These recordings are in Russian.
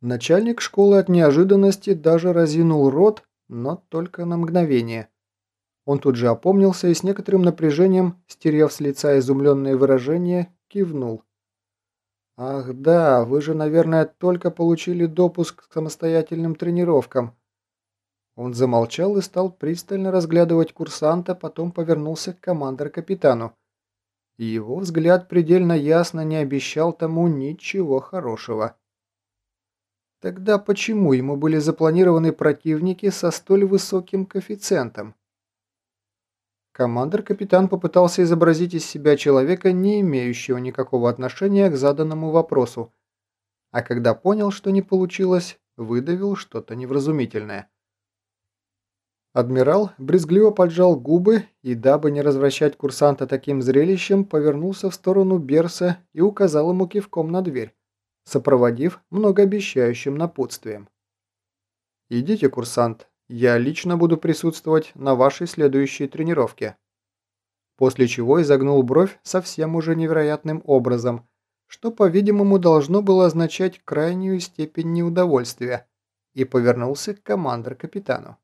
Начальник школы от неожиданности даже разинул рот, но только на мгновение. Он тут же опомнился и с некоторым напряжением, стерев с лица изумленное выражение, кивнул. «Ах да, вы же, наверное, только получили допуск к самостоятельным тренировкам». Он замолчал и стал пристально разглядывать курсанта, потом повернулся к командор-капитану. Его взгляд предельно ясно не обещал тому ничего хорошего. Тогда почему ему были запланированы противники со столь высоким коэффициентом? Командор-капитан попытался изобразить из себя человека, не имеющего никакого отношения к заданному вопросу, а когда понял, что не получилось, выдавил что-то невразумительное. Адмирал брезгливо поджал губы и, дабы не развращать курсанта таким зрелищем, повернулся в сторону Берса и указал ему кивком на дверь, сопроводив многообещающим напутствием. «Идите, курсант, я лично буду присутствовать на вашей следующей тренировке. После чего изогнул бровь совсем уже невероятным образом, что, по-видимому, должно было означать крайнюю степень неудовольствия, и повернулся к командор-капитану.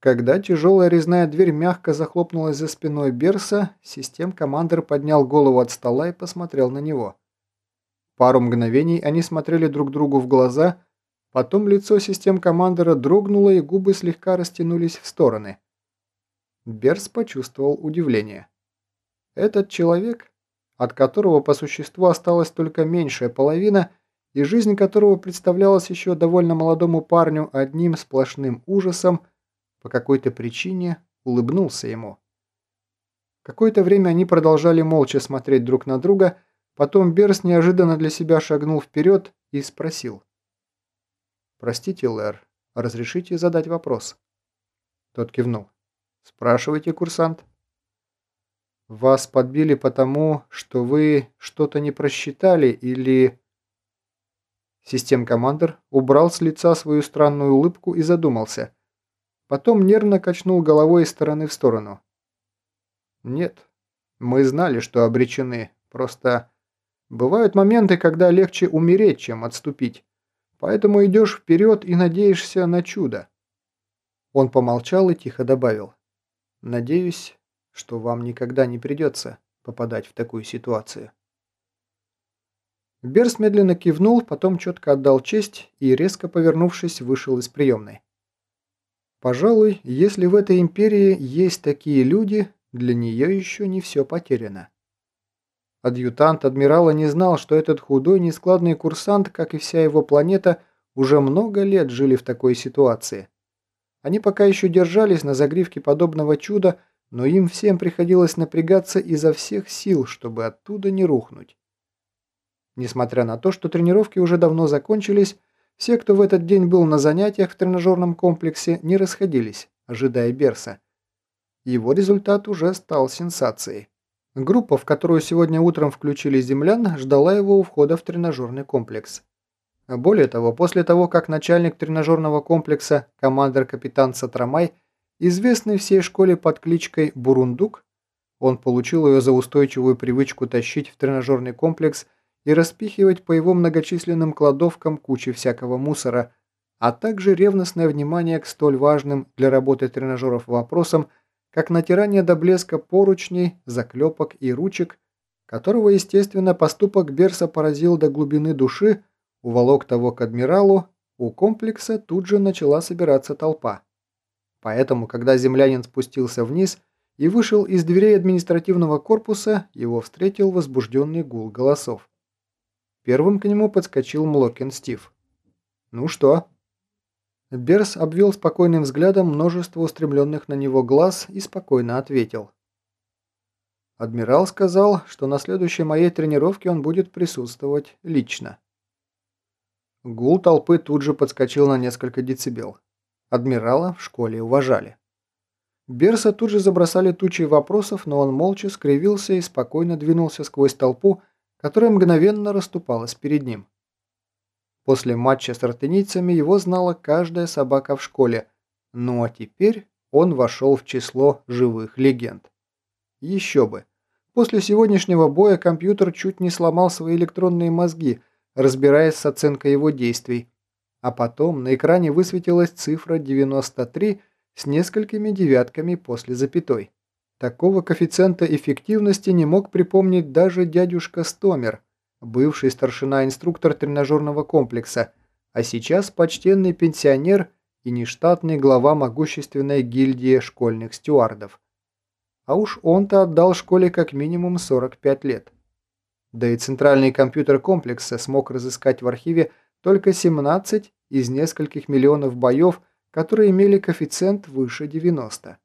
Когда тяжелая резная дверь мягко захлопнулась за спиной Берса, систем-командер поднял голову от стола и посмотрел на него. Пару мгновений они смотрели друг другу в глаза – Потом лицо систем-командера дрогнуло и губы слегка растянулись в стороны. Берс почувствовал удивление. Этот человек, от которого по существу осталась только меньшая половина, и жизнь которого представлялась еще довольно молодому парню одним сплошным ужасом, по какой-то причине улыбнулся ему. Какое-то время они продолжали молча смотреть друг на друга, потом Берс неожиданно для себя шагнул вперед и спросил. «Простите, Лэр, разрешите задать вопрос?» Тот кивнул. «Спрашивайте, курсант». «Вас подбили потому, что вы что-то не просчитали или...» Систем-командер убрал с лица свою странную улыбку и задумался. Потом нервно качнул головой из стороны в сторону. «Нет, мы знали, что обречены. Просто бывают моменты, когда легче умереть, чем отступить. Поэтому идешь вперед и надеешься на чудо. Он помолчал и тихо добавил. Надеюсь, что вам никогда не придется попадать в такую ситуацию. Берс медленно кивнул, потом четко отдал честь и, резко повернувшись, вышел из приемной. Пожалуй, если в этой империи есть такие люди, для нее еще не все потеряно. Адъютант адмирала не знал, что этот худой, нескладный курсант, как и вся его планета, уже много лет жили в такой ситуации. Они пока еще держались на загривке подобного чуда, но им всем приходилось напрягаться изо всех сил, чтобы оттуда не рухнуть. Несмотря на то, что тренировки уже давно закончились, все, кто в этот день был на занятиях в тренажерном комплексе, не расходились, ожидая Берса. Его результат уже стал сенсацией. Группа, в которую сегодня утром включили землян, ждала его у входа в тренажерный комплекс. Более того, после того, как начальник тренажерного комплекса, командир-капитан Сатрамай, известный всей школе под кличкой Бурундук, он получил ее за устойчивую привычку тащить в тренажерный комплекс и распихивать по его многочисленным кладовкам кучи всякого мусора, а также ревностное внимание к столь важным для работы тренажеров вопросам – как натирание до блеска поручней, заклепок и ручек, которого, естественно, поступок Берса поразил до глубины души, уволок того к адмиралу, у комплекса тут же начала собираться толпа. Поэтому, когда землянин спустился вниз и вышел из дверей административного корпуса, его встретил возбужденный гул голосов. Первым к нему подскочил Млокин Стив. «Ну что?» Берс обвел спокойным взглядом множество устремленных на него глаз и спокойно ответил. Адмирал сказал, что на следующей моей тренировке он будет присутствовать лично. Гул толпы тут же подскочил на несколько децибел. Адмирала в школе уважали. Берса тут же забросали тучей вопросов, но он молча скривился и спокойно двинулся сквозь толпу, которая мгновенно расступалась перед ним. После матча с артенийцами его знала каждая собака в школе, ну а теперь он вошел в число живых легенд. Еще бы. После сегодняшнего боя компьютер чуть не сломал свои электронные мозги, разбираясь с оценкой его действий, а потом на экране высветилась цифра 93 с несколькими девятками после запятой. Такого коэффициента эффективности не мог припомнить даже дядюшка Стомер, бывший старшина-инструктор тренажерного комплекса, а сейчас почтенный пенсионер и нештатный глава могущественной гильдии школьных стюардов. А уж он-то отдал школе как минимум 45 лет. Да и центральный компьютер комплекса смог разыскать в архиве только 17 из нескольких миллионов боев, которые имели коэффициент выше 90.